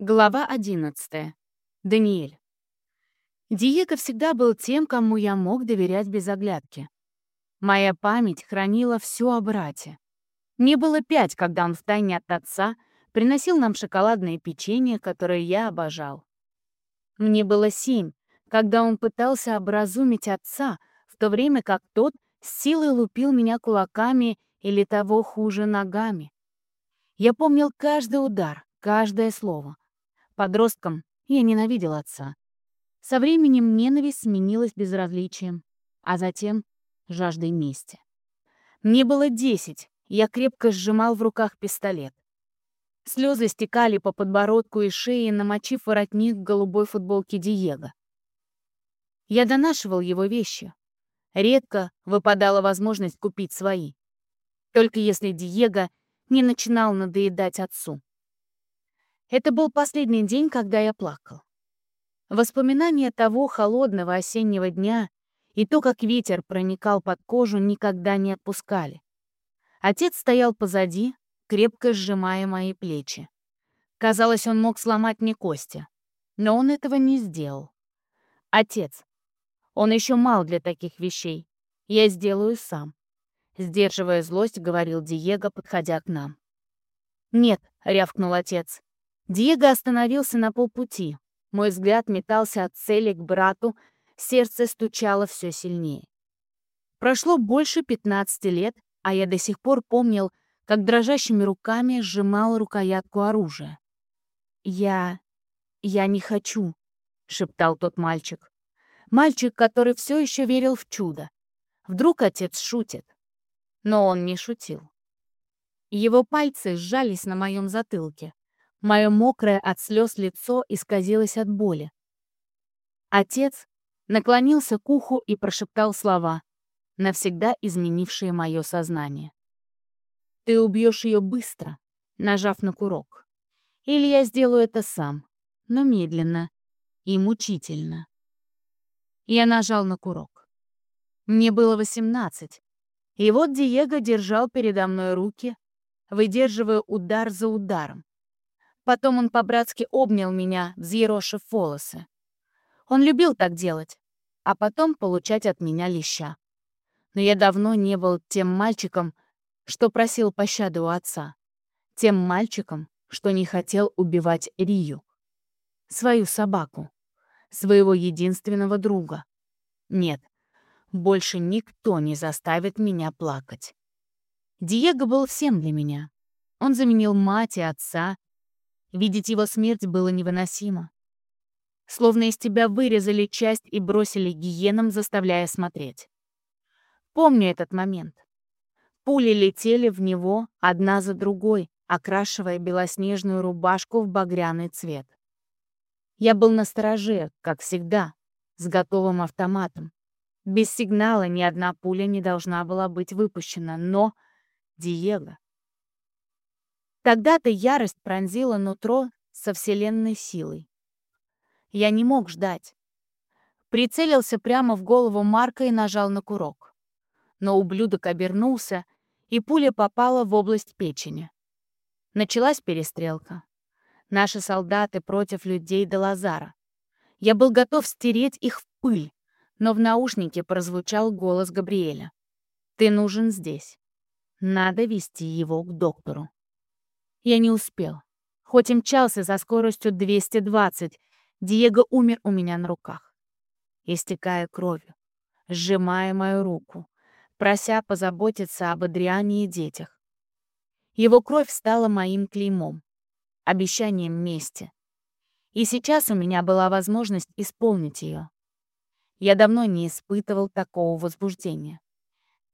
Глава 11. Даниэль. Диего всегда был тем, кому я мог доверять без оглядки. Моя память хранила все о брате. Мне было пять, когда он втайне от отца приносил нам шоколадное печенье, которое я обожал. Мне было семь, когда он пытался образумить отца, в то время как тот с силой лупил меня кулаками или того хуже ногами. Я помнил каждый удар, каждое слово — Подростком я ненавидел отца. Со временем ненависть сменилась безразличием, а затем жаждой мести. Мне было десять, я крепко сжимал в руках пистолет. Слезы стекали по подбородку и шее, намочив воротник голубой футболки Диего. Я донашивал его вещи. Редко выпадала возможность купить свои. Только если Диего не начинал надоедать отцу. Это был последний день, когда я плакал. Воспоминания того холодного осеннего дня и то, как ветер проникал под кожу, никогда не отпускали. Отец стоял позади, крепко сжимая мои плечи. Казалось, он мог сломать мне кости, но он этого не сделал. Отец. Он еще мал для таких вещей. Я сделаю сам. Сдерживая злость, говорил Диего, подходя к нам. «Нет», — рявкнул отец, Диего остановился на полпути. Мой взгляд метался от цели к брату, сердце стучало все сильнее. Прошло больше 15 лет, а я до сих пор помнил, как дрожащими руками сжимал рукоятку оружия. «Я... я не хочу», — шептал тот мальчик. Мальчик, который все еще верил в чудо. Вдруг отец шутит. Но он не шутил. Его пальцы сжались на моем затылке. Мое мокрое от слез лицо исказилось от боли. Отец наклонился к уху и прошептал слова, навсегда изменившие мое сознание. «Ты убьешь ее быстро», нажав на курок. «Или я сделаю это сам, но медленно и мучительно». Я нажал на курок. Мне было восемнадцать, и вот Диего держал передо мной руки, выдерживая удар за ударом. Потом он по-братски обнял меня, взъерошив волосы. Он любил так делать, а потом получать от меня леща. Но я давно не был тем мальчиком, что просил пощады у отца. Тем мальчиком, что не хотел убивать Рию. Свою собаку. Своего единственного друга. Нет, больше никто не заставит меня плакать. Диего был всем для меня. Он заменил мать и отца, Видеть его смерть было невыносимо. Словно из тебя вырезали часть и бросили гиенам, заставляя смотреть. Помню этот момент. Пули летели в него одна за другой, окрашивая белоснежную рубашку в багряный цвет. Я был на стороже, как всегда, с готовым автоматом. Без сигнала ни одна пуля не должна была быть выпущена, но Диего Тогда-то ярость пронзила нутро со вселенной силой. Я не мог ждать. Прицелился прямо в голову Марка и нажал на курок. Но ублюдок обернулся, и пуля попала в область печени. Началась перестрелка. Наши солдаты против людей до Лазара. Я был готов стереть их в пыль, но в наушнике прозвучал голос Габриэля. «Ты нужен здесь. Надо вести его к доктору». Я не успел. Хоть и мчался за скоростью 220, Диего умер у меня на руках. Истекая кровью, сжимая мою руку, прося позаботиться об Адриане и детях. Его кровь стала моим клеймом, обещанием мести. И сейчас у меня была возможность исполнить ее. Я давно не испытывал такого возбуждения.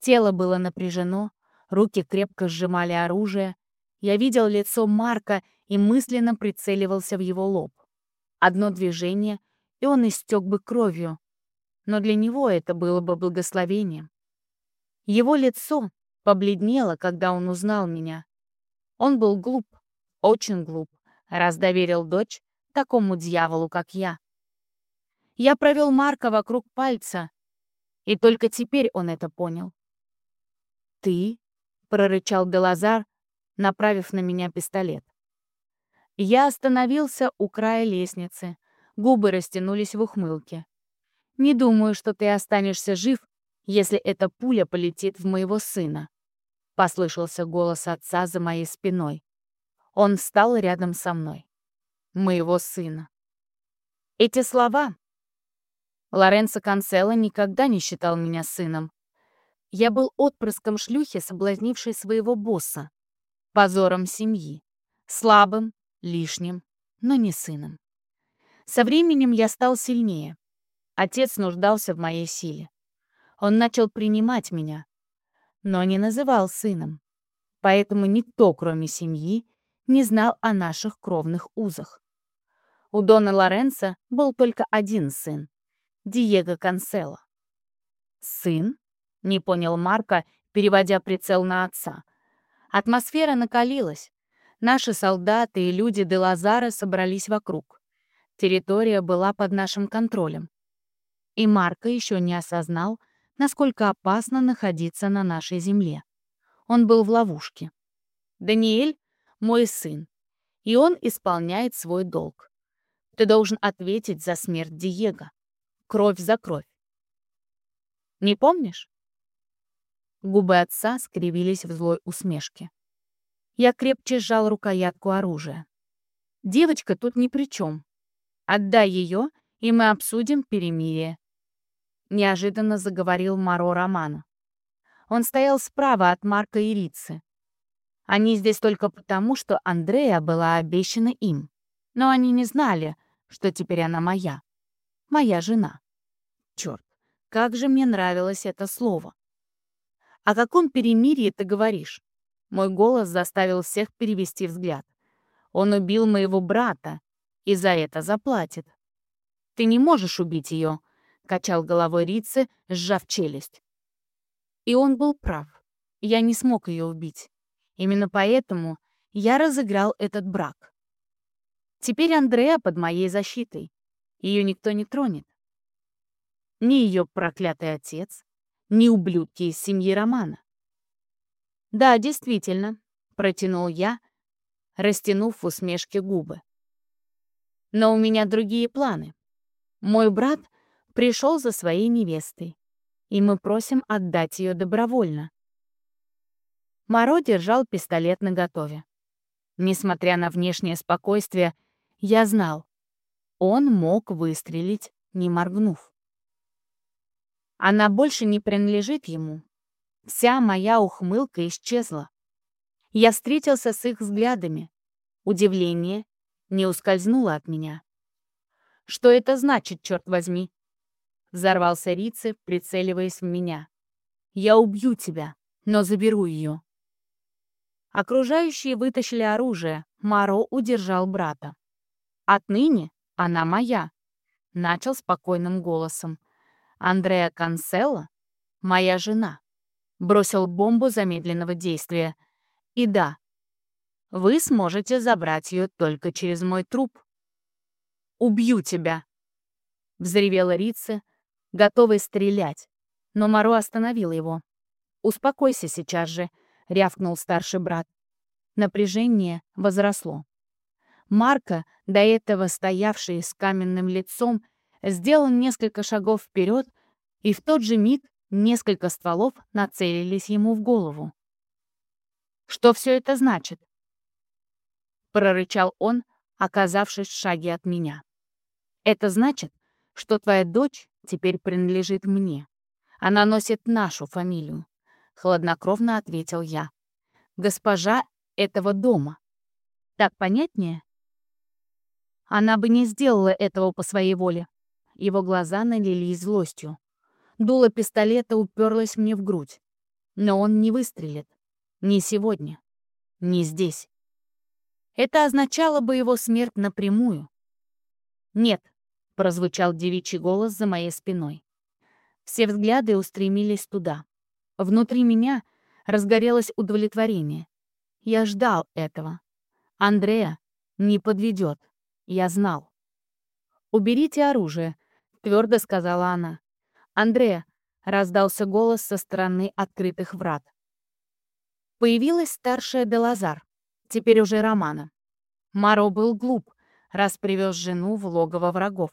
Тело было напряжено, руки крепко сжимали оружие, я видел лицо Марка и мысленно прицеливался в его лоб. Одно движение, и он истек бы кровью. Но для него это было бы благословением. Его лицо побледнело, когда он узнал меня. Он был глуп, очень глуп, раз доверил дочь такому дьяволу, как я. Я провел Марка вокруг пальца, и только теперь он это понял. «Ты?» — прорычал Делазар, направив на меня пистолет. Я остановился у края лестницы. Губы растянулись в ухмылке. «Не думаю, что ты останешься жив, если эта пуля полетит в моего сына», — послышался голос отца за моей спиной. Он встал рядом со мной. «Моего сына». Эти слова... Лоренцо Канцело никогда не считал меня сыном. Я был отпрыском шлюхи, соблазнившей своего босса, позором семьи, слабым, лишним, но не сыном. Со временем я стал сильнее. Отец нуждался в моей силе. Он начал принимать меня, но не называл сыном. Поэтому никто, кроме семьи, не знал о наших кровных узах. У Дона Лоренцо был только один сын — Диего Канцело. «Сын?» — не понял Марко, переводя прицел на отца. Атмосфера накалилась. Наши солдаты и люди де Лазара собрались вокруг. Территория была под нашим контролем. И Марко еще не осознал, насколько опасно находиться на нашей земле. Он был в ловушке. «Даниэль — мой сын, и он исполняет свой долг. Ты должен ответить за смерть Диего. Кровь за кровь. Не помнишь?» Губы отца скривились в злой усмешке. Я крепче сжал рукоятку оружия. «Девочка тут ни при чем. Отдай ее, и мы обсудим перемирие», — неожиданно заговорил Маро Романа. Он стоял справа от Марка и Рицы. Они здесь только потому, что Андрея была обещана им. Но они не знали, что теперь она моя. Моя жена. Черт, как же мне нравилось это слово. О каком перемирии ты говоришь? Мой голос заставил всех перевести взгляд. Он убил моего брата и за это заплатит. Ты не можешь убить ее, качал головой Рице, сжав челюсть. И он был прав. Я не смог ее убить. Именно поэтому я разыграл этот брак. Теперь Андреа под моей защитой. Ее никто не тронет. Ни ее проклятый отец, ни ублюдки из семьи Романа. «Да, действительно», — протянул я, растянув в усмешке губы. «Но у меня другие планы. Мой брат пришел за своей невестой, и мы просим отдать ее добровольно». Моро держал пистолет наготове. Несмотря на внешнее спокойствие, я знал, он мог выстрелить, не моргнув. Она больше не принадлежит ему, Вся моя ухмылка исчезла. Я встретился с их взглядами. Удивление не ускользнуло от меня. «Что это значит, черт возьми?» Взорвался Рице, прицеливаясь в меня. «Я убью тебя, но заберу ее». Окружающие вытащили оружие. Маро удержал брата. «Отныне она моя», — начал спокойным голосом. «Андреа Канцелло — моя жена» бросил бомбу замедленного действия. И да, вы сможете забрать ее только через мой труп. «Убью тебя!» — взревела Рица, готовый стрелять, но Маро остановил его. «Успокойся сейчас же», — рявкнул старший брат. Напряжение возросло. Марка, до этого стоявший с каменным лицом, сделал несколько шагов вперед, и в тот же миг Несколько стволов нацелились ему в голову. «Что все это значит?» Прорычал он, оказавшись в шаге от меня. «Это значит, что твоя дочь теперь принадлежит мне. Она носит нашу фамилию», — хладнокровно ответил я. «Госпожа этого дома. Так понятнее?» Она бы не сделала этого по своей воле. Его глаза налились злостью. Дуло пистолета уперлось мне в грудь. Но он не выстрелит. Ни сегодня. Ни здесь. Это означало бы его смерть напрямую. «Нет», — прозвучал девичий голос за моей спиной. Все взгляды устремились туда. Внутри меня разгорелось удовлетворение. Я ждал этого. Андрея не подведет. Я знал. «Уберите оружие», — твердо сказала она. «Андреа!» — раздался голос со стороны открытых врат. Появилась старшая Делазар, теперь уже Романа. Маро был глуп, раз привез жену в логово врагов.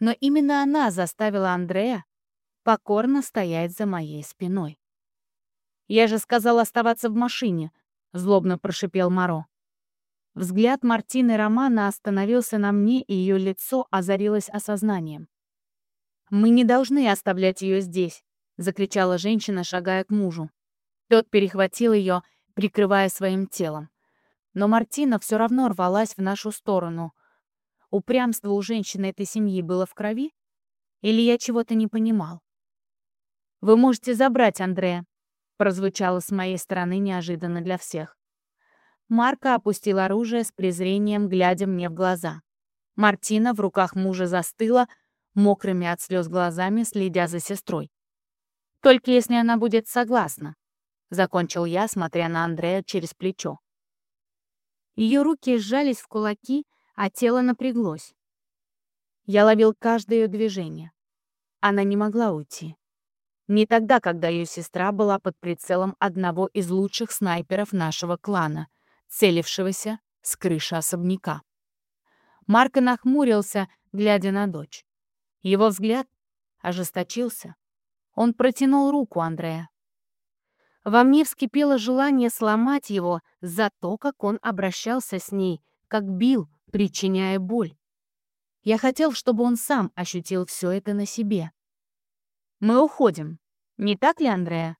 Но именно она заставила Андрея покорно стоять за моей спиной. «Я же сказал оставаться в машине», — злобно прошипел Маро. Взгляд Мартины Романа остановился на мне, и ее лицо озарилось осознанием. «Мы не должны оставлять ее здесь», — закричала женщина, шагая к мужу. Тот перехватил ее, прикрывая своим телом. Но Мартина все равно рвалась в нашу сторону. Упрямство у женщины этой семьи было в крови? Или я чего-то не понимал? «Вы можете забрать Андрея», — прозвучало с моей стороны неожиданно для всех. Марка опустил оружие с презрением, глядя мне в глаза. Мартина в руках мужа застыла, мокрыми от слез глазами, следя за сестрой. «Только если она будет согласна», — закончил я, смотря на Андрея через плечо. Ее руки сжались в кулаки, а тело напряглось. Я ловил каждое ее движение. Она не могла уйти. Не тогда, когда ее сестра была под прицелом одного из лучших снайперов нашего клана, целившегося с крыши особняка. Марко нахмурился, глядя на дочь. Его взгляд ожесточился. Он протянул руку Андрея. Во мне вскипело желание сломать его за то, как он обращался с ней, как бил, причиняя боль. Я хотел, чтобы он сам ощутил все это на себе. «Мы уходим. Не так ли, Андрея?»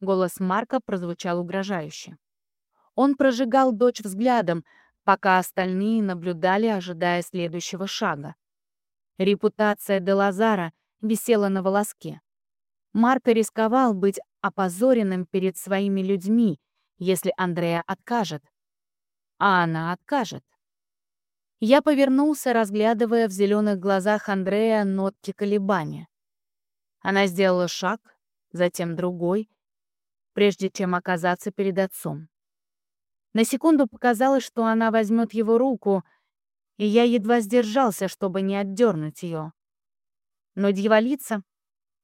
Голос Марка прозвучал угрожающе. Он прожигал дочь взглядом, пока остальные наблюдали, ожидая следующего шага. Репутация Делазара висела на волоске. Марко рисковал быть опозоренным перед своими людьми, если Андрея откажет. А она откажет. Я повернулся, разглядывая в зеленых глазах Андрея нотки колебания. Она сделала шаг, затем другой, прежде чем оказаться перед отцом. На секунду показалось, что она возьмет его руку, и я едва сдержался, чтобы не отдернуть ее. Но дьяволица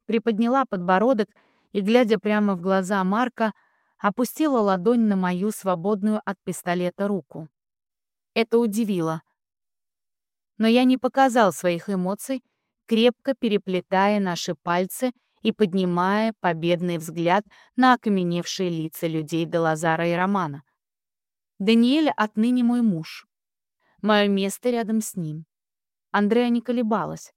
приподняла подбородок и, глядя прямо в глаза Марка, опустила ладонь на мою свободную от пистолета руку. Это удивило. Но я не показал своих эмоций, крепко переплетая наши пальцы и поднимая победный взгляд на окаменевшие лица людей Делазара и Романа. Даниэль отныне мой муж. Мое место рядом с ним. Андрея не колебалась.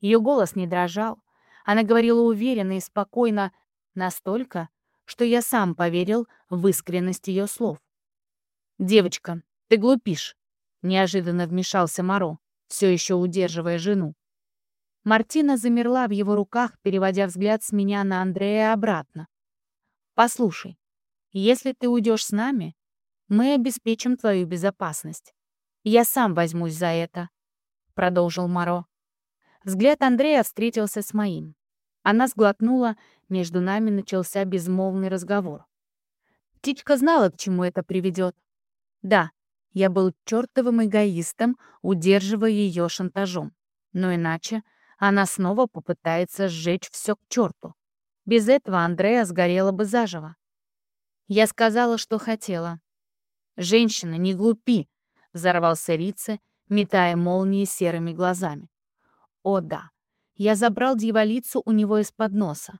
Ее голос не дрожал. Она говорила уверенно и спокойно, Настолько, что я сам поверил в искренность ее слов. «Девочка, ты глупишь», — неожиданно вмешался Моро, все еще удерживая жену. Мартина замерла в его руках, переводя взгляд с меня на Андрея обратно. «Послушай, если ты уйдешь с нами, мы обеспечим твою безопасность. Я сам возьмусь за это», — продолжил Моро. Взгляд Андрея встретился с моим. Она сглотнула, между нами начался безмолвный разговор. Птичка знала, к чему это приведет. Да, я был чертовым эгоистом, удерживая ее шантажом. Но иначе она снова попытается сжечь все к черту. Без этого Андрея сгорела бы заживо. Я сказала, что хотела. «Женщина, не глупи!» — взорвался Рице, метая молнии серыми глазами. «О да, я забрал дьяволицу у него из-под носа.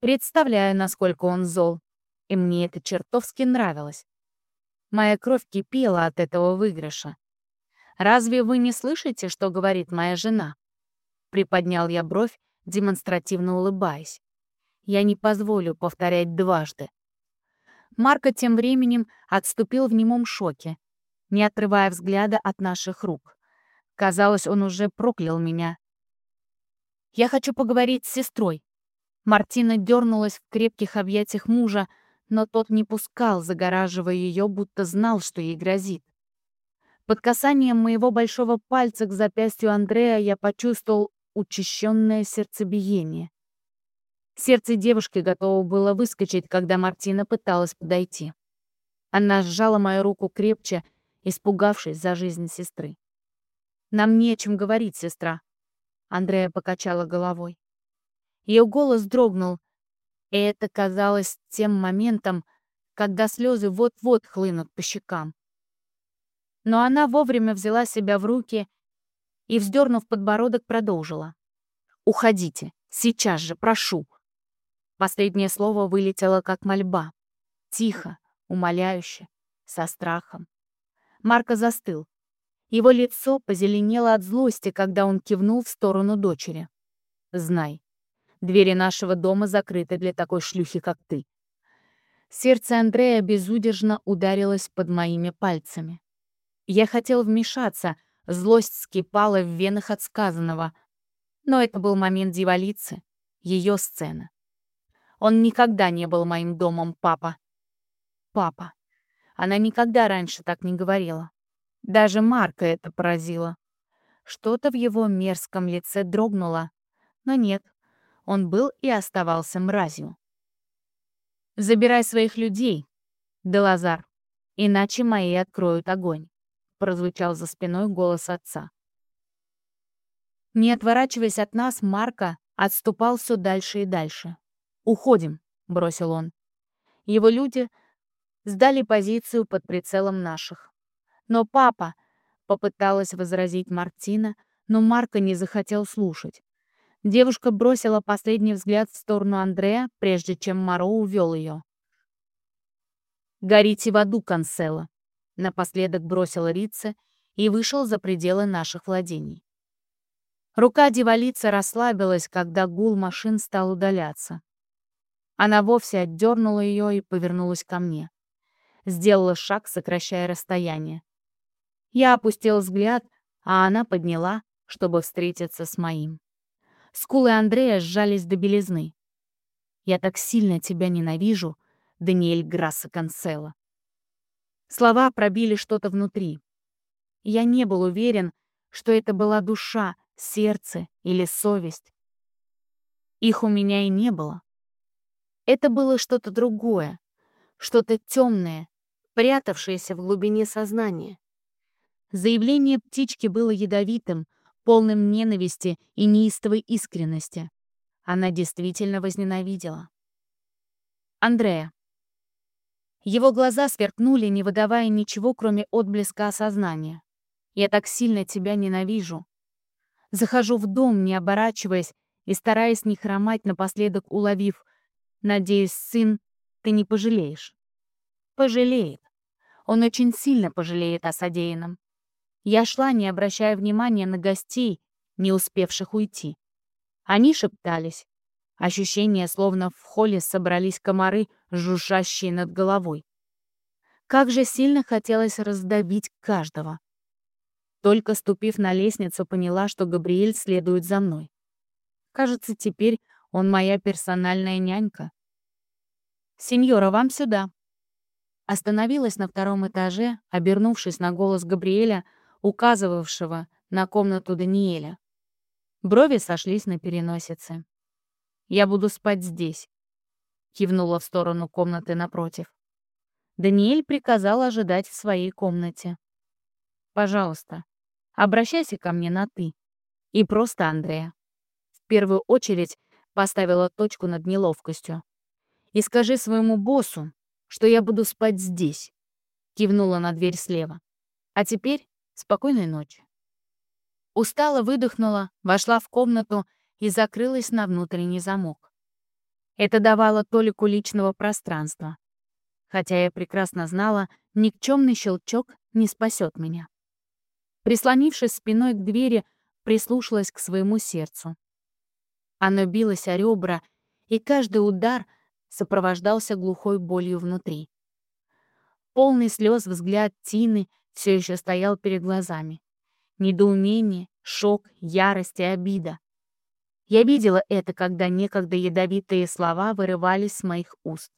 Представляю, насколько он зол. И мне это чертовски нравилось. Моя кровь кипела от этого выигрыша. «Разве вы не слышите, что говорит моя жена?» Приподнял я бровь, демонстративно улыбаясь. «Я не позволю повторять дважды». Марко тем временем отступил в немом шоке, не отрывая взгляда от наших рук. Казалось, он уже проклял меня я хочу поговорить с сестрой». Мартина дернулась в крепких объятиях мужа, но тот не пускал, загораживая ее, будто знал, что ей грозит. Под касанием моего большого пальца к запястью Андрея я почувствовал учащенное сердцебиение. Сердце девушки готово было выскочить, когда Мартина пыталась подойти. Она сжала мою руку крепче, испугавшись за жизнь сестры. «Нам не о чем говорить, сестра», Андрея покачала головой. Ее голос дрогнул, и это казалось тем моментом, когда слезы вот-вот хлынут по щекам. Но она вовремя взяла себя в руки и, вздернув подбородок, продолжила. «Уходите, сейчас же, прошу!» Последнее слово вылетело как мольба. Тихо, умоляюще, со страхом. Марко застыл. Его лицо позеленело от злости, когда он кивнул в сторону дочери. «Знай, двери нашего дома закрыты для такой шлюхи, как ты». Сердце Андрея безудержно ударилось под моими пальцами. Я хотел вмешаться, злость скипала в венах от сказанного. Но это был момент дьяволицы, ее сцена. Он никогда не был моим домом, папа. Папа. Она никогда раньше так не говорила. Даже Марка это поразило. Что-то в его мерзком лице дрогнуло. Но нет, он был и оставался мразью. «Забирай своих людей, Делазар, иначе мои откроют огонь», прозвучал за спиной голос отца. Не отворачиваясь от нас, Марка отступал все дальше и дальше. «Уходим», — бросил он. Его люди сдали позицию под прицелом наших. «Но папа!» — попыталась возразить Мартина, но Марка не захотел слушать. Девушка бросила последний взгляд в сторону Андрея, прежде чем Маро увел ее. «Горите в аду, Канцела!» — напоследок бросила Рица и вышел за пределы наших владений. Рука девалицы расслабилась, когда гул машин стал удаляться. Она вовсе отдернула ее и повернулась ко мне. Сделала шаг, сокращая расстояние. Я опустил взгляд, а она подняла, чтобы встретиться с моим. Скулы Андрея сжались до белизны. «Я так сильно тебя ненавижу, Даниэль Грасса Канцело». Слова пробили что-то внутри. Я не был уверен, что это была душа, сердце или совесть. Их у меня и не было. Это было что-то другое, что-то темное, прятавшееся в глубине сознания. Заявление птички было ядовитым, полным ненависти и неистовой искренности. Она действительно возненавидела. Андрея. Его глаза сверкнули, не выдавая ничего, кроме отблеска осознания. «Я так сильно тебя ненавижу». Захожу в дом, не оборачиваясь и стараясь не хромать, напоследок уловив Надеюсь, сын, ты не пожалеешь. Пожалеет. Он очень сильно пожалеет о содеянном. Я шла, не обращая внимания на гостей, не успевших уйти. Они шептались. Ощущение, словно в холле собрались комары, жужжащие над головой. Как же сильно хотелось раздавить каждого. Только ступив на лестницу, поняла, что Габриэль следует за мной. Кажется, теперь он моя персональная нянька. «Сеньора, вам сюда». Остановилась на втором этаже, обернувшись на голос Габриэля, указывавшего на комнату Даниэля. Брови сошлись на переносице. «Я буду спать здесь», — кивнула в сторону комнаты напротив. Даниэль приказал ожидать в своей комнате. «Пожалуйста, обращайся ко мне на «ты» и просто Андрея. В первую очередь Поставила точку над неловкостью. «И скажи своему боссу, что я буду спать здесь», — кивнула на дверь слева. «А теперь спокойной ночи». Устало выдохнула, вошла в комнату и закрылась на внутренний замок. Это давало Толику личного пространства. Хотя я прекрасно знала, никчемный щелчок не спасет меня. Прислонившись спиной к двери, прислушалась к своему сердцу. Оно билось о ребра, и каждый удар сопровождался глухой болью внутри. Полный слез взгляд Тины все еще стоял перед глазами. Недоумение, шок, ярость и обида. Я видела это, когда некогда ядовитые слова вырывались с моих уст.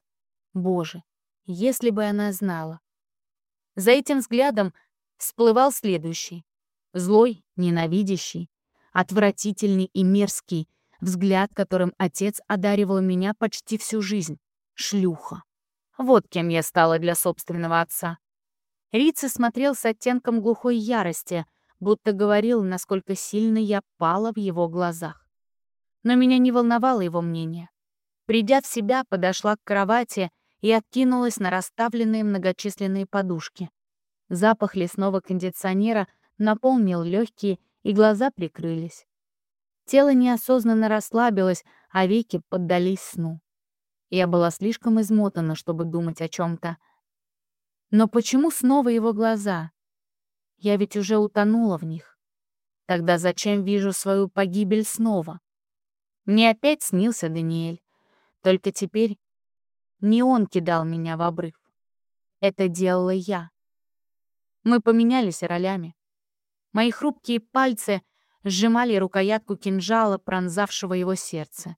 Боже, если бы она знала. За этим взглядом всплывал следующий. Злой, ненавидящий, отвратительный и мерзкий, Взгляд, которым отец одаривал меня почти всю жизнь. Шлюха. Вот кем я стала для собственного отца. Рица смотрел с оттенком глухой ярости, будто говорил, насколько сильно я пала в его глазах. Но меня не волновало его мнение. Придя в себя, подошла к кровати и откинулась на расставленные многочисленные подушки. Запах лесного кондиционера наполнил легкие, и глаза прикрылись. Тело неосознанно расслабилось, а веки поддались сну. Я была слишком измотана, чтобы думать о чем-то. Но почему снова его глаза? Я ведь уже утонула в них. Тогда зачем вижу свою погибель снова? Мне опять снился Даниэль. Только теперь не он кидал меня в обрыв. Это делала я. Мы поменялись ролями. Мои хрупкие пальцы сжимали рукоятку кинжала, пронзавшего его сердце.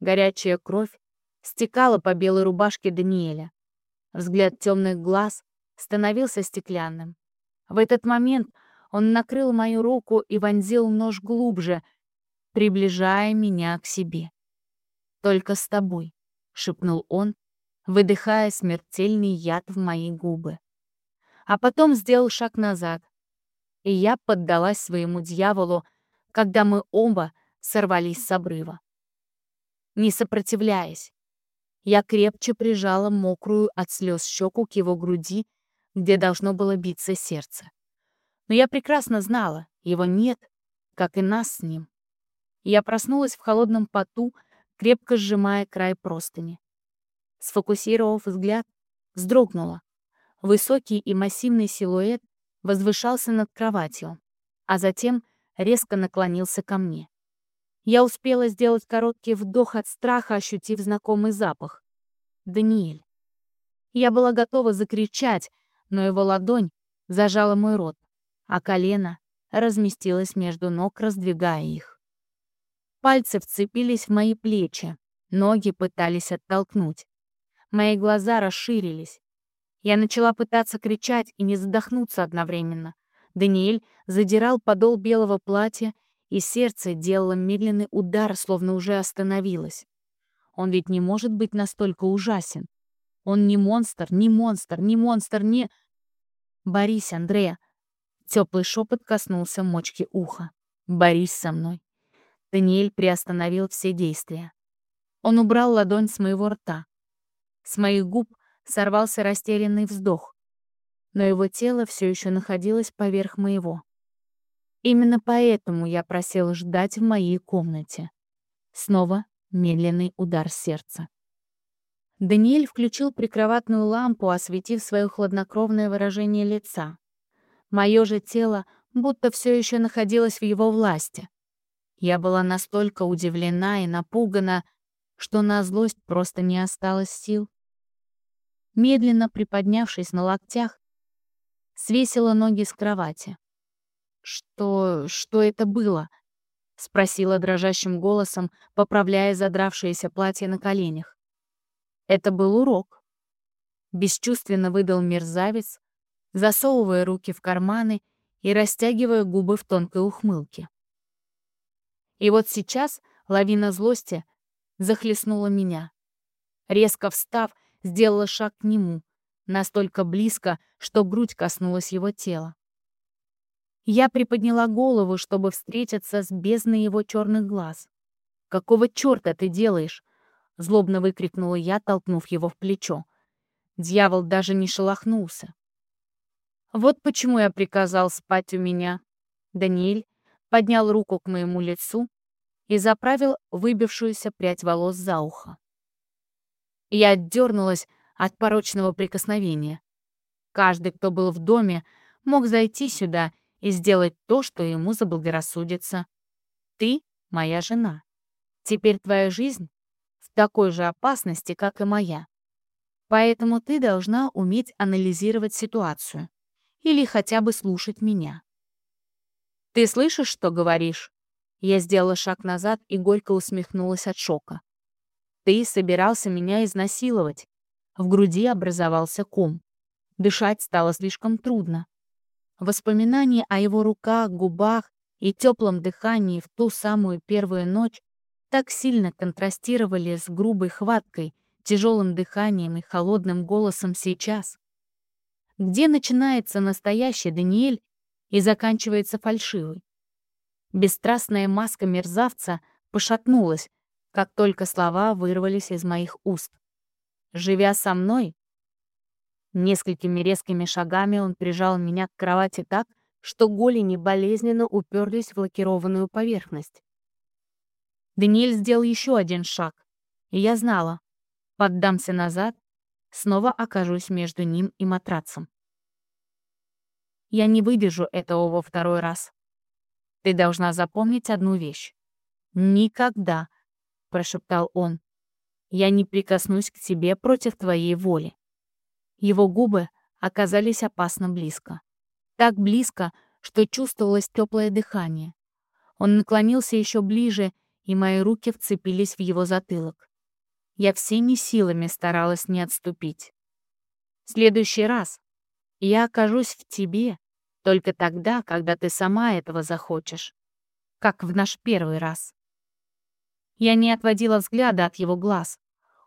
Горячая кровь стекала по белой рубашке Даниэля. Взгляд темных глаз становился стеклянным. В этот момент он накрыл мою руку и вонзил нож глубже, приближая меня к себе. «Только с тобой», — шепнул он, выдыхая смертельный яд в мои губы. А потом сделал шаг назад, и я поддалась своему дьяволу, когда мы оба сорвались с обрыва. Не сопротивляясь, я крепче прижала мокрую от слез щеку к его груди, где должно было биться сердце. Но я прекрасно знала, его нет, как и нас с ним. Я проснулась в холодном поту, крепко сжимая край простыни. Сфокусировав взгляд, вздрогнула. Высокий и массивный силуэт возвышался над кроватью, а затем резко наклонился ко мне. Я успела сделать короткий вдох от страха, ощутив знакомый запах. Даниэль. Я была готова закричать, но его ладонь зажала мой рот, а колено разместилось между ног, раздвигая их. Пальцы вцепились в мои плечи, ноги пытались оттолкнуть. Мои глаза расширились. Я начала пытаться кричать и не задохнуться одновременно. Даниэль задирал подол белого платья и сердце делало медленный удар, словно уже остановилось. Он ведь не может быть настолько ужасен. Он не монстр, не монстр, не монстр, не... Борись, Андрея. Теплый шепот коснулся мочки уха. Борись со мной. Даниэль приостановил все действия. Он убрал ладонь с моего рта. С моих губ сорвался растерянный вздох, но его тело все еще находилось поверх моего. Именно поэтому я просил ждать в моей комнате. Снова медленный удар сердца. Даниэль включил прикроватную лампу, осветив свое хладнокровное выражение лица. Мое же тело будто все еще находилось в его власти. Я была настолько удивлена и напугана, что на злость просто не осталось сил. Медленно приподнявшись на локтях, свесила ноги с кровати. «Что... что это было?» — спросила дрожащим голосом, поправляя задравшееся платье на коленях. «Это был урок». Бесчувственно выдал мерзавец, засовывая руки в карманы и растягивая губы в тонкой ухмылке. И вот сейчас лавина злости захлестнула меня. Резко встав, сделала шаг к нему, настолько близко, что грудь коснулась его тела. Я приподняла голову, чтобы встретиться с бездной его черных глаз. «Какого черта ты делаешь?» — злобно выкрикнула я, толкнув его в плечо. Дьявол даже не шелохнулся. Вот почему я приказал спать у меня. Даниэль поднял руку к моему лицу и заправил выбившуюся прядь волос за ухо. Я отдернулась от порочного прикосновения. Каждый, кто был в доме, мог зайти сюда и сделать то, что ему заблагорассудится. Ты — моя жена. Теперь твоя жизнь в такой же опасности, как и моя. Поэтому ты должна уметь анализировать ситуацию или хотя бы слушать меня. Ты слышишь, что говоришь? Я сделала шаг назад и горько усмехнулась от шока. Ты собирался меня изнасиловать. В груди образовался ком. Дышать стало слишком трудно. Воспоминания о его руках, губах и теплом дыхании в ту самую первую ночь так сильно контрастировали с грубой хваткой, тяжелым дыханием и холодным голосом сейчас. Где начинается настоящий Даниэль и заканчивается фальшивый? Бесстрастная маска мерзавца пошатнулась, как только слова вырвались из моих уст. «Живя со мной, Несколькими резкими шагами он прижал меня к кровати так, что голени болезненно уперлись в лакированную поверхность. Даниэль сделал еще один шаг, и я знала, поддамся назад, снова окажусь между ним и матрацем. Я не выдержу этого во второй раз. Ты должна запомнить одну вещь. «Никогда», — прошептал он, — «я не прикоснусь к тебе против твоей воли». Его губы оказались опасно близко. Так близко, что чувствовалось теплое дыхание. Он наклонился еще ближе, и мои руки вцепились в его затылок. Я всеми силами старалась не отступить. В следующий раз я окажусь в тебе только тогда, когда ты сама этого захочешь, как в наш первый раз. Я не отводила взгляда от его глаз,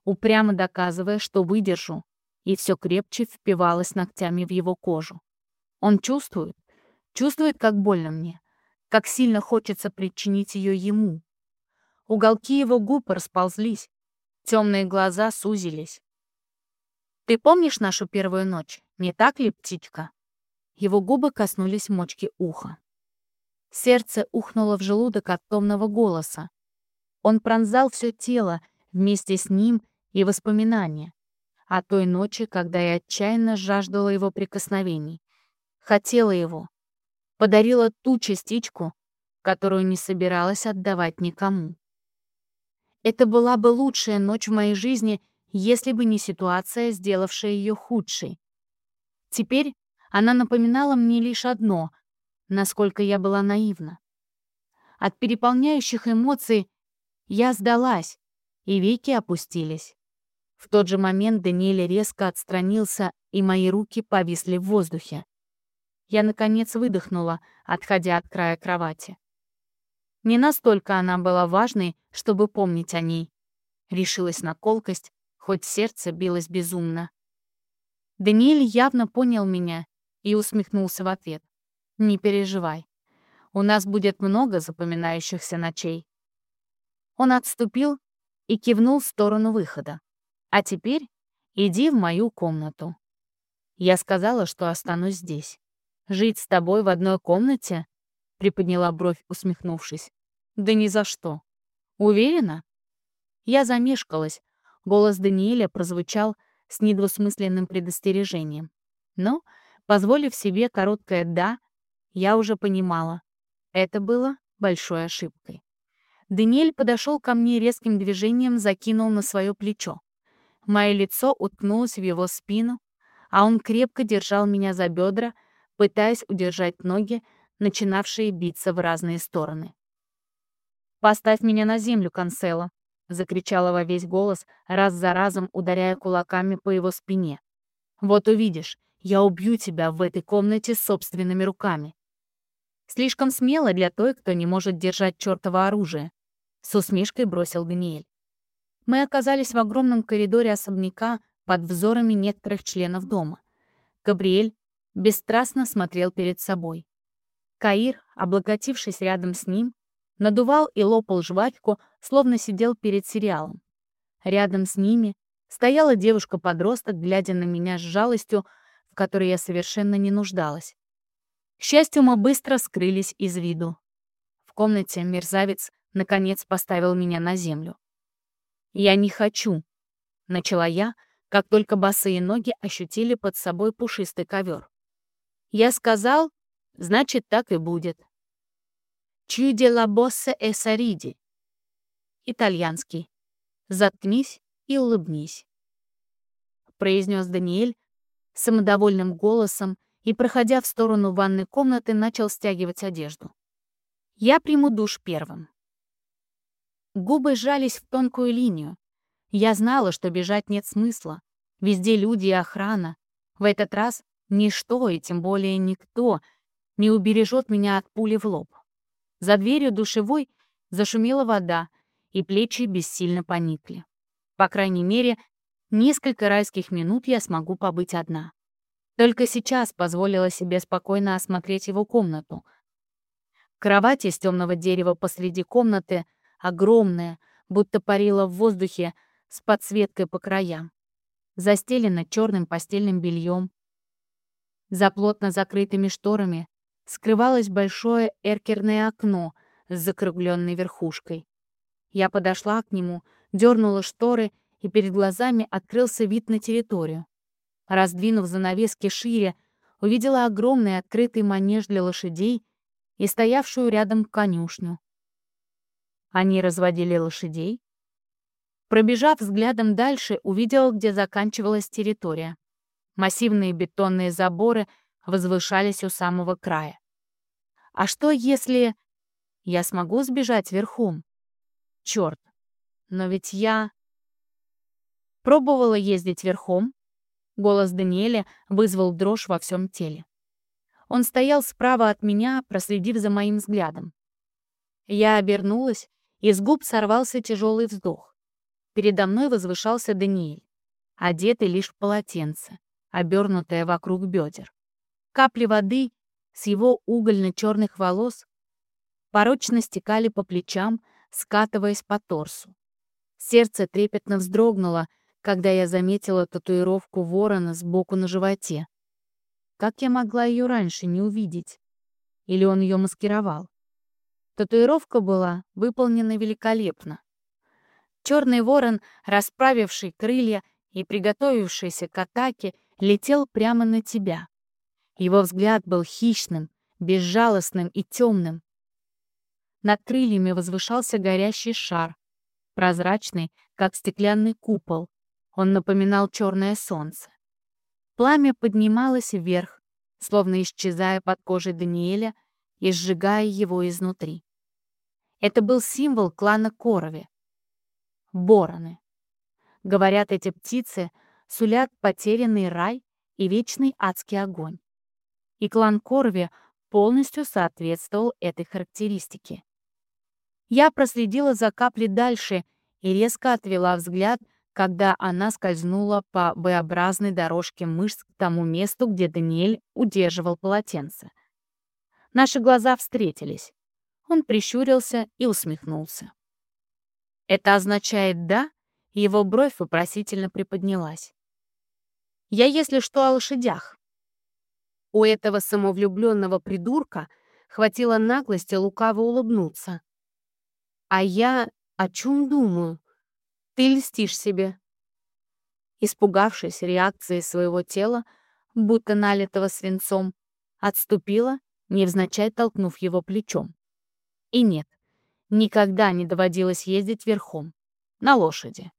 упрямо доказывая, что выдержу, и все крепче впивалась ногтями в его кожу. Он чувствует, чувствует, как больно мне, как сильно хочется причинить ее ему. Уголки его губ расползлись, темные глаза сузились. «Ты помнишь нашу первую ночь, не так ли, птичка?» Его губы коснулись мочки уха. Сердце ухнуло в желудок от томного голоса. Он пронзал все тело, вместе с ним и воспоминания о той ночи, когда я отчаянно жаждала его прикосновений. Хотела его. Подарила ту частичку, которую не собиралась отдавать никому. Это была бы лучшая ночь в моей жизни, если бы не ситуация, сделавшая ее худшей. Теперь она напоминала мне лишь одно — насколько я была наивна. От переполняющих эмоций я сдалась, и веки опустились. В тот же момент Даниэль резко отстранился, и мои руки повисли в воздухе. Я, наконец, выдохнула, отходя от края кровати. Не настолько она была важной, чтобы помнить о ней. Решилась на колкость, хоть сердце билось безумно. Даниэль явно понял меня и усмехнулся в ответ. «Не переживай. У нас будет много запоминающихся ночей». Он отступил и кивнул в сторону выхода. А теперь иди в мою комнату. Я сказала, что останусь здесь. Жить с тобой в одной комнате? Приподняла бровь, усмехнувшись. Да ни за что. Уверена? Я замешкалась. Голос Даниэля прозвучал с недвусмысленным предостережением. Но, позволив себе короткое «да», я уже понимала. Это было большой ошибкой. Даниэль подошел ко мне резким движением, закинул на свое плечо. Мое лицо уткнулось в его спину, а он крепко держал меня за бедра, пытаясь удержать ноги, начинавшие биться в разные стороны. «Поставь меня на землю, Канцело!» — закричала во весь голос, раз за разом ударяя кулаками по его спине. «Вот увидишь, я убью тебя в этой комнате собственными руками». Слишком смело для той, кто не может держать чертово оружие. С усмешкой бросил Даниэль. Мы оказались в огромном коридоре особняка под взорами некоторых членов дома. Габриэль бесстрастно смотрел перед собой. Каир, облокотившись рядом с ним, надувал и лопал жвачку, словно сидел перед сериалом. Рядом с ними стояла девушка-подросток, глядя на меня с жалостью, в которой я совершенно не нуждалась. К счастью, мы быстро скрылись из виду. В комнате мерзавец наконец поставил меня на землю. «Я не хочу», — начала я, как только босые ноги ощутили под собой пушистый ковер. «Я сказал, значит, так и будет». «Чуде ла боссе e сариди». Итальянский. «Заткнись и улыбнись», — произнес Даниэль самодовольным голосом и, проходя в сторону ванной комнаты, начал стягивать одежду. «Я приму душ первым». Губы сжались в тонкую линию. Я знала, что бежать нет смысла. Везде люди и охрана. В этот раз ничто, и тем более никто, не убережет меня от пули в лоб. За дверью душевой зашумела вода, и плечи бессильно поникли. По крайней мере, несколько райских минут я смогу побыть одна. Только сейчас позволила себе спокойно осмотреть его комнату. Кровать из темного дерева посреди комнаты — огромная, будто парила в воздухе с подсветкой по краям. застелена черным постельным бельем. За плотно закрытыми шторами скрывалось большое эркерное окно с закругленной верхушкой. Я подошла к нему, дернула шторы, и перед глазами открылся вид на территорию. Раздвинув занавески шире, увидела огромный открытый манеж для лошадей и стоявшую рядом конюшню. Они разводили лошадей. Пробежав взглядом дальше, увидела, где заканчивалась территория. Массивные бетонные заборы возвышались у самого края. А что если... Я смогу сбежать верхом? Черт, но ведь я... Пробовала ездить верхом. Голос Даниэля вызвал дрожь во всем теле. Он стоял справа от меня, проследив за моим взглядом. Я обернулась, и с губ сорвался тяжелый вздох. Передо мной возвышался Даниэль, одетый лишь в полотенце, обернутое вокруг бедер. Капли воды с его угольно-черных волос порочно стекали по плечам, скатываясь по торсу. Сердце трепетно вздрогнуло, когда я заметила татуировку ворона сбоку на животе. Как я могла ее раньше не увидеть? Или он ее маскировал? Татуировка была выполнена великолепно. Черный ворон, расправивший крылья и приготовившийся к атаке, летел прямо на тебя. Его взгляд был хищным, безжалостным и темным. Над крыльями возвышался горящий шар, прозрачный, как стеклянный купол. Он напоминал черное солнце. Пламя поднималось вверх, словно исчезая под кожей Даниэля и сжигая его изнутри. Это был символ клана Корови. Бороны. Говорят, эти птицы сулят потерянный рай и вечный адский огонь. И клан Корви полностью соответствовал этой характеристике. Я проследила за каплей дальше и резко отвела взгляд, когда она скользнула по V-образной дорожке мышц к тому месту, где Даниэль удерживал полотенце. Наши глаза встретились. Он прищурился и усмехнулся. «Это означает «да»?» Его бровь вопросительно приподнялась. «Я, если что, о лошадях». У этого самовлюбленного придурка хватило наглости лукаво улыбнуться. «А я о чем думаю?» Ты льстишь себе. Испугавшись реакции своего тела, будто налитого свинцом, отступила, невзначай толкнув его плечом. И нет, никогда не доводилось ездить верхом, на лошади.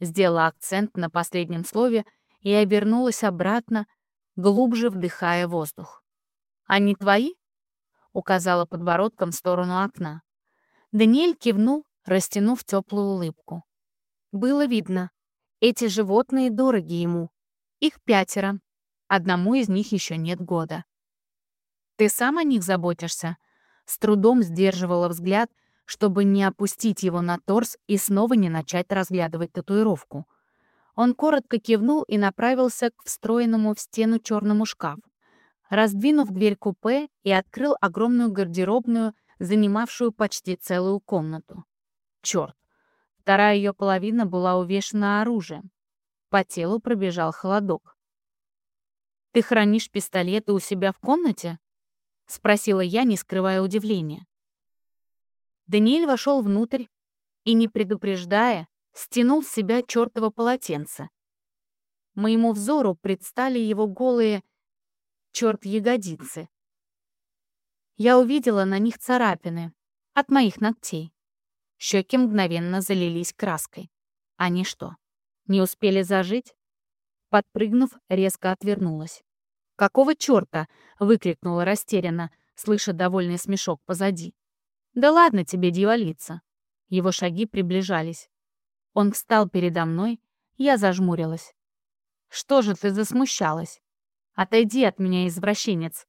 Сделала акцент на последнем слове и обернулась обратно, глубже вдыхая воздух. «Они твои?» — указала подбородком в сторону окна. Даниэль кивнул, растянув теплую улыбку. Было видно, эти животные дороги ему. Их пятеро. Одному из них еще нет года. «Ты сам о них заботишься?» С трудом сдерживала взгляд, чтобы не опустить его на торс и снова не начать разглядывать татуировку. Он коротко кивнул и направился к встроенному в стену черному шкафу. Раздвинув дверь купе и открыл огромную гардеробную, занимавшую почти целую комнату. Черт, Вторая ее половина была увешана оружием. По телу пробежал холодок. «Ты хранишь пистолеты у себя в комнате?» — спросила я, не скрывая удивления. Даниэль вошел внутрь и, не предупреждая, стянул с себя чертово полотенце. Моему взору предстали его голые черт ягодицы. Я увидела на них царапины от моих ногтей. Щеки мгновенно залились краской. Они что, не успели зажить? Подпрыгнув, резко отвернулась. «Какого черта?» — выкрикнула растерянно, слыша довольный смешок позади. «Да ладно тебе дьяволиться!» Его шаги приближались. Он встал передо мной, я зажмурилась. «Что же ты засмущалась? Отойди от меня, извращенец!»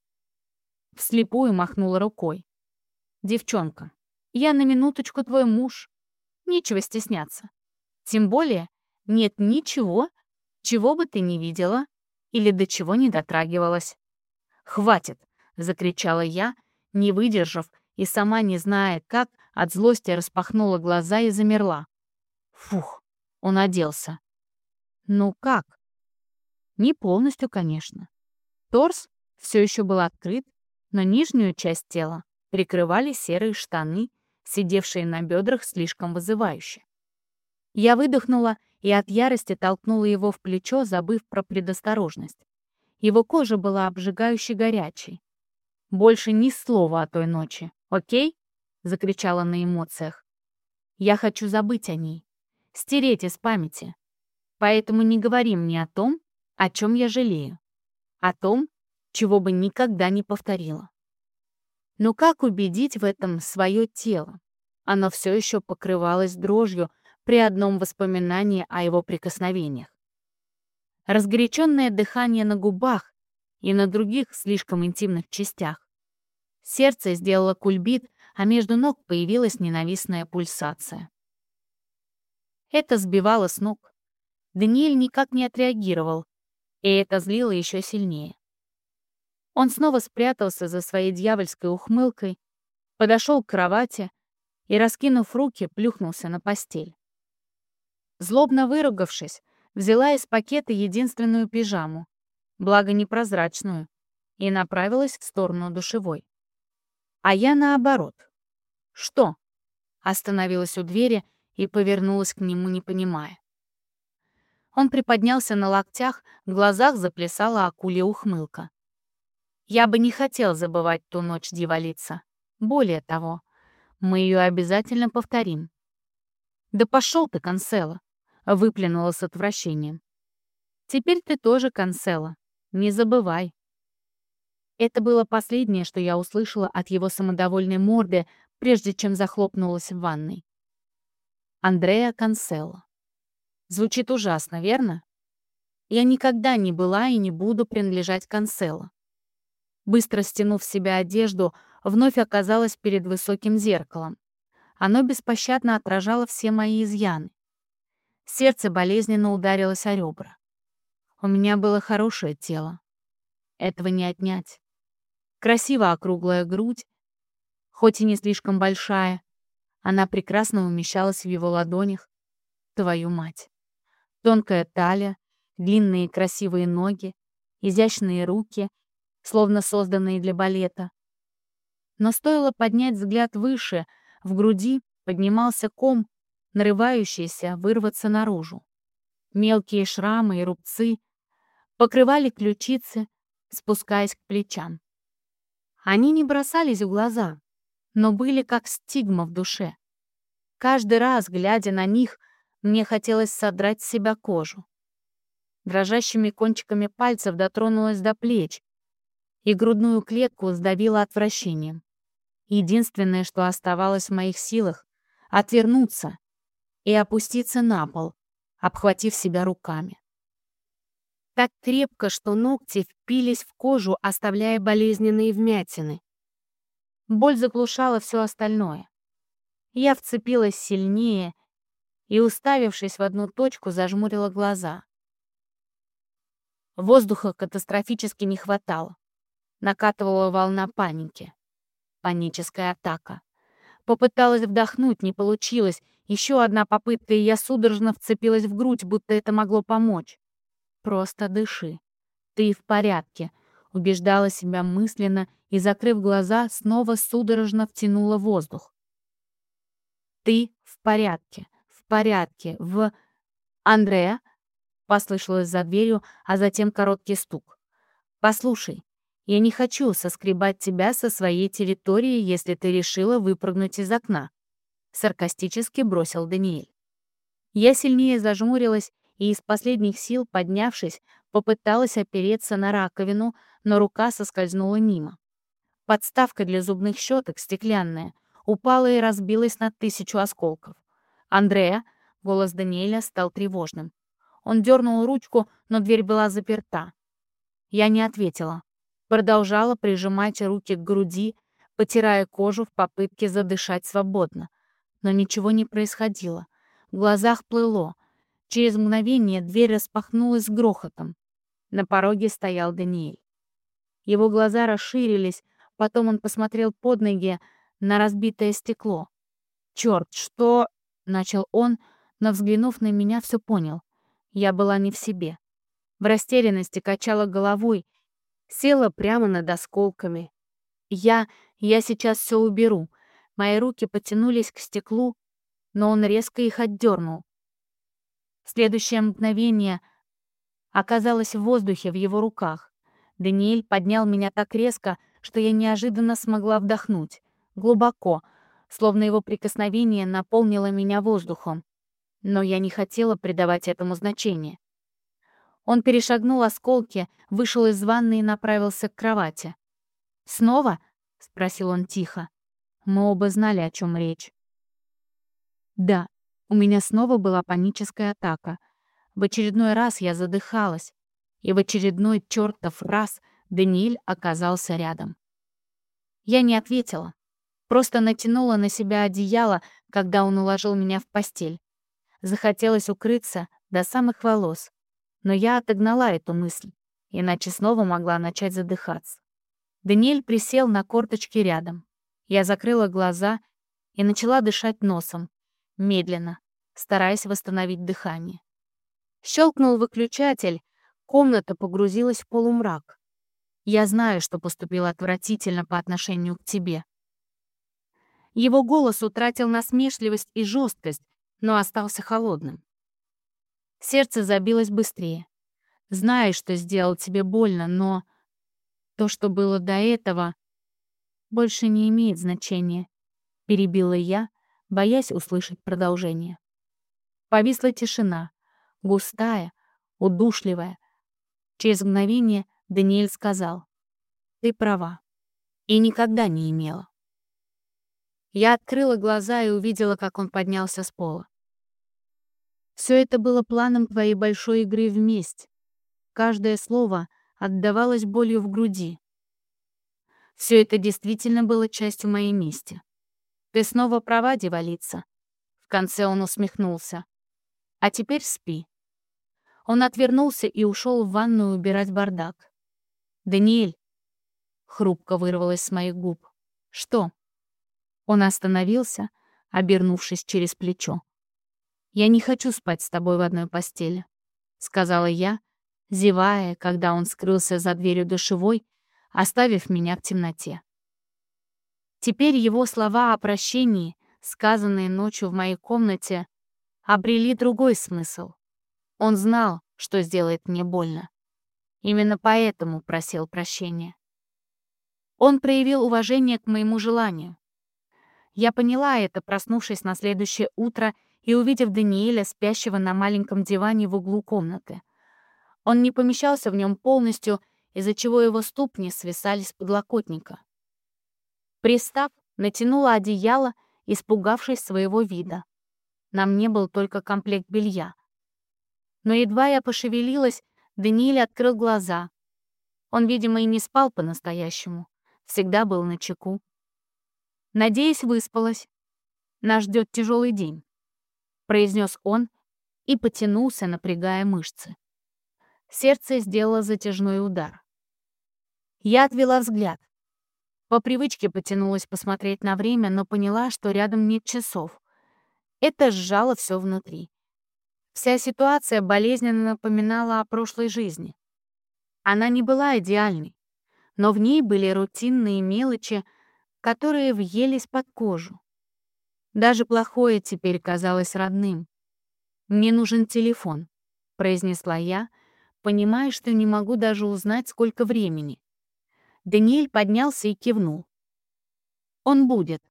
Вслепую махнула рукой. «Девчонка, я на минуточку твой муж. Нечего стесняться. Тем более нет ничего, чего бы ты не видела или до чего не дотрагивалась. «Хватит!» — закричала я, не выдержав и сама не зная как, от злости распахнула глаза и замерла. Фух, он оделся. «Ну как?» Не полностью, конечно. Торс все еще был открыт, но нижнюю часть тела прикрывали серые штаны, сидевшие на бедрах слишком вызывающе. Я выдохнула и от ярости толкнула его в плечо, забыв про предосторожность. Его кожа была обжигающе горячей. «Больше ни слова о той ночи, окей?» — закричала на эмоциях. «Я хочу забыть о ней, стереть из памяти. Поэтому не говори мне о том, о чем я жалею. О том, чего бы никогда не повторила. Но как убедить в этом свое тело? Оно все еще покрывалось дрожью при одном воспоминании о его прикосновениях. Разгоряченное дыхание на губах и на других слишком интимных частях. Сердце сделало кульбит, а между ног появилась ненавистная пульсация. Это сбивало с ног. Даниэль никак не отреагировал, и это злило еще сильнее. Он снова спрятался за своей дьявольской ухмылкой, подошел к кровати и, раскинув руки, плюхнулся на постель. Злобно выругавшись, взяла из пакета единственную пижаму, благо непрозрачную, и направилась в сторону душевой. А я наоборот. «Что?» Остановилась у двери и повернулась к нему, не понимая. Он приподнялся на локтях, в глазах заплясала акулья ухмылка. Я бы не хотел забывать ту ночь, дьяволица. Более того, мы ее обязательно повторим. «Да пошел ты, Канцела!» — выплюнула с отвращением. «Теперь ты тоже Канцела. Не забывай». Это было последнее, что я услышала от его самодовольной морды, прежде чем захлопнулась в ванной. Андреа Канцело. Звучит ужасно, верно? Я никогда не была и не буду принадлежать Канцело. Быстро стянув с себя одежду, вновь оказалась перед высоким зеркалом. Оно беспощадно отражало все мои изъяны. Сердце болезненно ударилось о ребра. У меня было хорошее тело. Этого не отнять. Красиво округлая грудь, хоть и не слишком большая, она прекрасно умещалась в его ладонях. Твою мать. Тонкая талия, длинные красивые ноги, изящные руки, словно созданные для балета. Но стоило поднять взгляд выше, в груди поднимался ком, нарывающийся вырваться наружу. Мелкие шрамы и рубцы покрывали ключицы, спускаясь к плечам. Они не бросались в глаза, но были как стигма в душе. Каждый раз, глядя на них, мне хотелось содрать с себя кожу. Дрожащими кончиками пальцев дотронулась до плеч, и грудную клетку сдавило отвращением. Единственное, что оставалось в моих силах — отвернуться и опуститься на пол, обхватив себя руками. Так крепко, что ногти впились в кожу, оставляя болезненные вмятины. Боль заглушала все остальное. Я вцепилась сильнее и, уставившись в одну точку, зажмурила глаза. Воздуха катастрофически не хватало. Накатывала волна паники. Паническая атака. Попыталась вдохнуть, не получилось. Еще одна попытка, и я судорожно вцепилась в грудь, будто это могло помочь. «Просто дыши. Ты в порядке», — убеждала себя мысленно и, закрыв глаза, снова судорожно втянула воздух. «Ты в порядке порядке, в...» «Андреа?» — послышалось за дверью, а затем короткий стук. «Послушай, я не хочу соскребать тебя со своей территории, если ты решила выпрыгнуть из окна», — саркастически бросил Даниэль. Я сильнее зажмурилась и из последних сил, поднявшись, попыталась опереться на раковину, но рука соскользнула мимо. Подставка для зубных щеток, стеклянная, упала и разбилась на тысячу осколков. «Андреа!» — голос Даниэля стал тревожным. Он дернул ручку, но дверь была заперта. Я не ответила. Продолжала прижимать руки к груди, потирая кожу в попытке задышать свободно. Но ничего не происходило. В глазах плыло. Через мгновение дверь распахнулась грохотом. На пороге стоял Даниэль. Его глаза расширились, потом он посмотрел под ноги на разбитое стекло. «Черт, что...» Начал он, но, взглянув на меня, все понял. Я была не в себе. В растерянности качала головой, села прямо над осколками. Я, я сейчас все уберу. Мои руки потянулись к стеклу, но он резко их отдернул. следующее мгновение оказалось в воздухе в его руках. Даниэль поднял меня так резко, что я неожиданно смогла вдохнуть. Глубоко, словно его прикосновение наполнило меня воздухом. Но я не хотела придавать этому значения. Он перешагнул осколки, вышел из ванны и направился к кровати. «Снова?» — спросил он тихо. Мы оба знали, о чем речь. Да, у меня снова была паническая атака. В очередной раз я задыхалась, и в очередной чертов раз Даниэль оказался рядом. Я не ответила, просто натянула на себя одеяло, когда он уложил меня в постель. Захотелось укрыться до самых волос, но я отогнала эту мысль, иначе снова могла начать задыхаться. Даниэль присел на корточки рядом. Я закрыла глаза и начала дышать носом, медленно, стараясь восстановить дыхание. Щелкнул выключатель, комната погрузилась в полумрак. Я знаю, что поступил отвратительно по отношению к тебе. Его голос утратил насмешливость и жесткость, но остался холодным. Сердце забилось быстрее. Знаю, что сделал тебе больно, но то, что было до этого, больше не имеет значения, перебила я, боясь услышать продолжение. Повисла тишина, густая, удушливая. Через мгновение Даниэль сказал, «Ты права, и никогда не имела». Я открыла глаза и увидела, как он поднялся с пола. Все это было планом твоей большой игры вместе. Каждое слово отдавалось болью в груди. Все это действительно было частью моей мести. Ты снова права, девалица. В конце он усмехнулся. А теперь спи. Он отвернулся и ушел в ванную убирать бардак. «Даниэль!» — хрупко вырвалось с моих губ. «Что?» Он остановился, обернувшись через плечо. «Я не хочу спать с тобой в одной постели», — сказала я, зевая, когда он скрылся за дверью душевой, оставив меня в темноте. Теперь его слова о прощении, сказанные ночью в моей комнате, обрели другой смысл. Он знал, что сделает мне больно. Именно поэтому просил прощения. Он проявил уважение к моему желанию. Я поняла это, проснувшись на следующее утро и увидев Даниэля, спящего на маленьком диване в углу комнаты. Он не помещался в нем полностью, из-за чего его ступни свисали с подлокотника. Пристав, натянула одеяло, испугавшись своего вида. На мне был только комплект белья. Но едва я пошевелилась, Даниэль открыл глаза. Он, видимо, и не спал по-настоящему. Всегда был на чеку. Надеюсь, выспалась. Нас ждет тяжелый день, произнес он и потянулся, напрягая мышцы. Сердце сделало затяжной удар. Я отвела взгляд. По привычке потянулась посмотреть на время, но поняла, что рядом нет часов. Это сжало все внутри. Вся ситуация болезненно напоминала о прошлой жизни. Она не была идеальной, но в ней были рутинные мелочи, которые въелись под кожу. Даже плохое теперь казалось родным. «Мне нужен телефон», — произнесла я, понимая, что не могу даже узнать, сколько времени. Даниэль поднялся и кивнул. «Он будет»,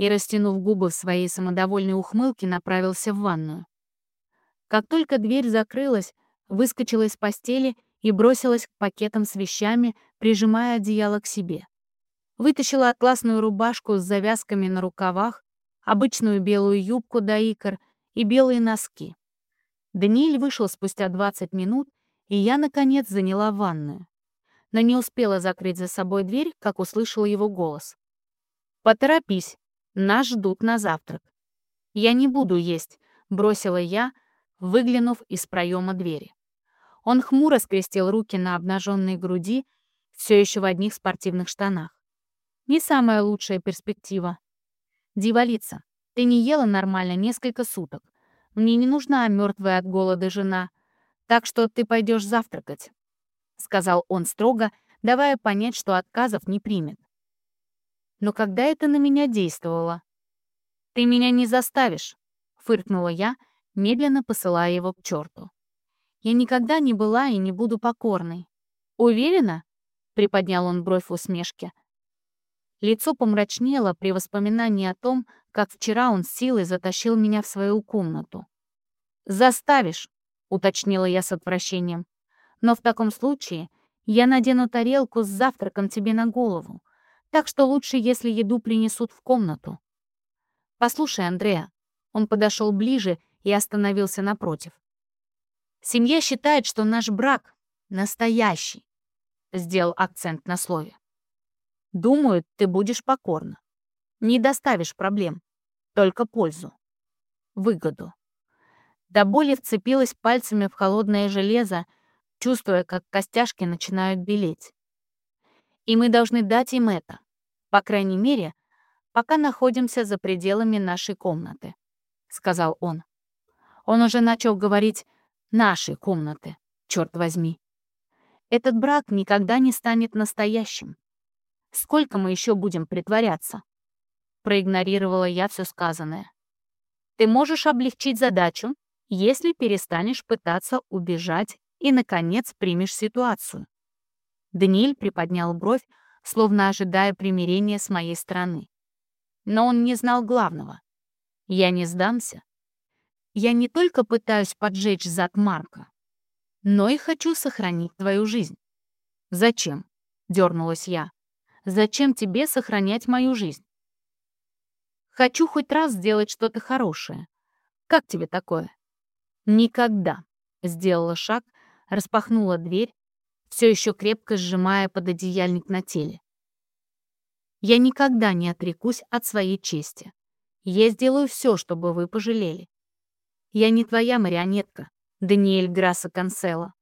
и, растянув губы в своей самодовольной ухмылке, направился в ванную. Как только дверь закрылась, выскочила из постели и бросилась к пакетам с вещами, прижимая одеяло к себе. Вытащила атласную рубашку с завязками на рукавах, обычную белую юбку до икр и белые носки. Даниэль вышел спустя 20 минут, и я, наконец, заняла ванную но не успела закрыть за собой дверь, как услышала его голос. «Поторопись, нас ждут на завтрак». «Я не буду есть», — бросила я, выглянув из проема двери. Он хмуро скрестил руки на обнаженной груди, все еще в одних спортивных штанах. Не самая лучшая перспектива. Дивалица, ты не ела нормально несколько суток. Мне не нужна мертвая от голода жена. Так что ты пойдешь завтракать», — сказал он строго, давая понять, что отказов не примет. Но когда это на меня действовало? «Ты меня не заставишь», — фыркнула я, медленно посылая его к черту. «Я никогда не была и не буду покорной». «Уверена?» — приподнял он бровь в усмешке. Лицо помрачнело при воспоминании о том, как вчера он силой затащил меня в свою комнату. «Заставишь», — уточнила я с отвращением. «Но в таком случае я надену тарелку с завтраком тебе на голову, так что лучше, если еду принесут в комнату». «Послушай, Андреа». Он подошел ближе и остановился напротив. «Семья считает, что наш брак настоящий», — сделал акцент на слове. «Думаю, ты будешь покорна. Не доставишь проблем, только пользу, выгоду». До боли вцепилась пальцами в холодное железо, чувствуя, как костяшки начинают белеть. И мы должны дать им это, по крайней мере, пока находимся за пределами нашей комнаты», — сказал он. Он уже начал говорить «нашей комнаты», черт возьми. Этот брак никогда не станет настоящим. Сколько мы еще будем притворяться? Проигнорировала я все сказанное. Ты можешь облегчить задачу, если перестанешь пытаться убежать и, наконец, примешь ситуацию. Даниэль приподнял бровь, словно ожидая примирения с моей стороны. Но он не знал главного. Я не сдамся. Я не только пытаюсь поджечь зад Марка, но и хочу сохранить твою жизнь. Зачем? Дернулась я. Зачем тебе сохранять мою жизнь? Хочу хоть раз сделать что-то хорошее. Как тебе такое? Никогда. Сделала шаг, распахнула дверь, все еще крепко сжимая пододеяльник на теле. Я никогда не отрекусь от своей чести. Я сделаю все, чтобы вы пожалели. Я не твоя марионетка, Даниэль Грасса Канцело.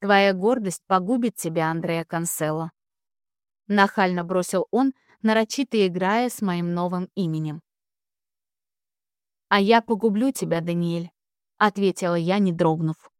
Твоя гордость погубит тебя, Андреа Канцело. Нахально бросил он, нарочито играя с моим новым именем. «А я погублю тебя, Даниэль», — ответила я, не дрогнув.